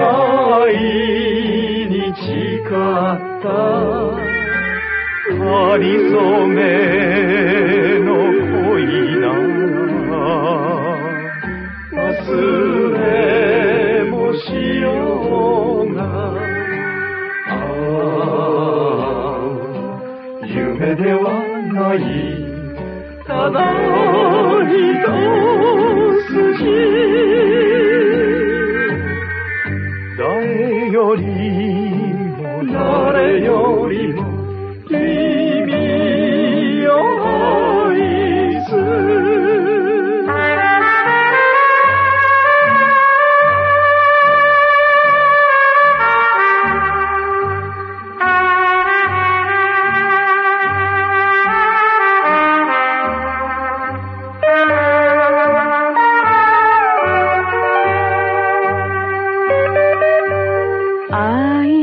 愛に誓った。ありそめの恋なら忘れもしようがああ夢ではない。ただ一筋。よりも君を愛す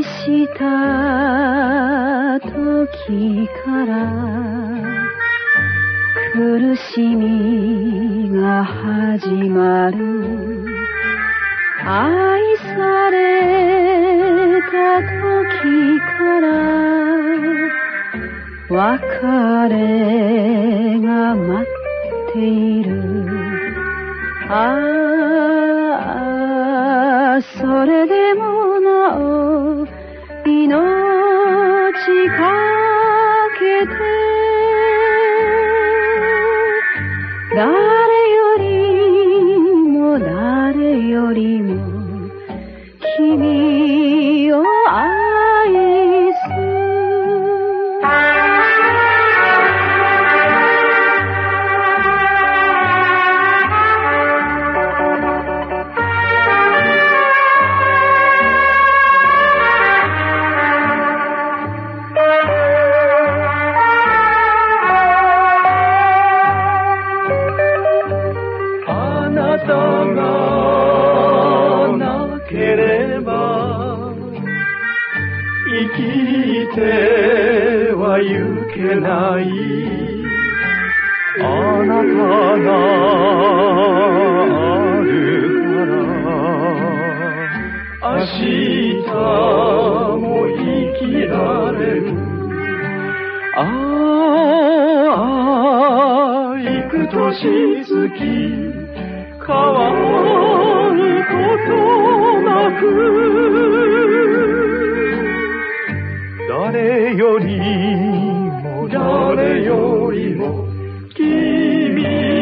した時から苦しみが始まる。愛された時から別れが待っている。生きてはゆけない。あなたがあるから明日も生きられる。ああ幾年月変わも誰よりも君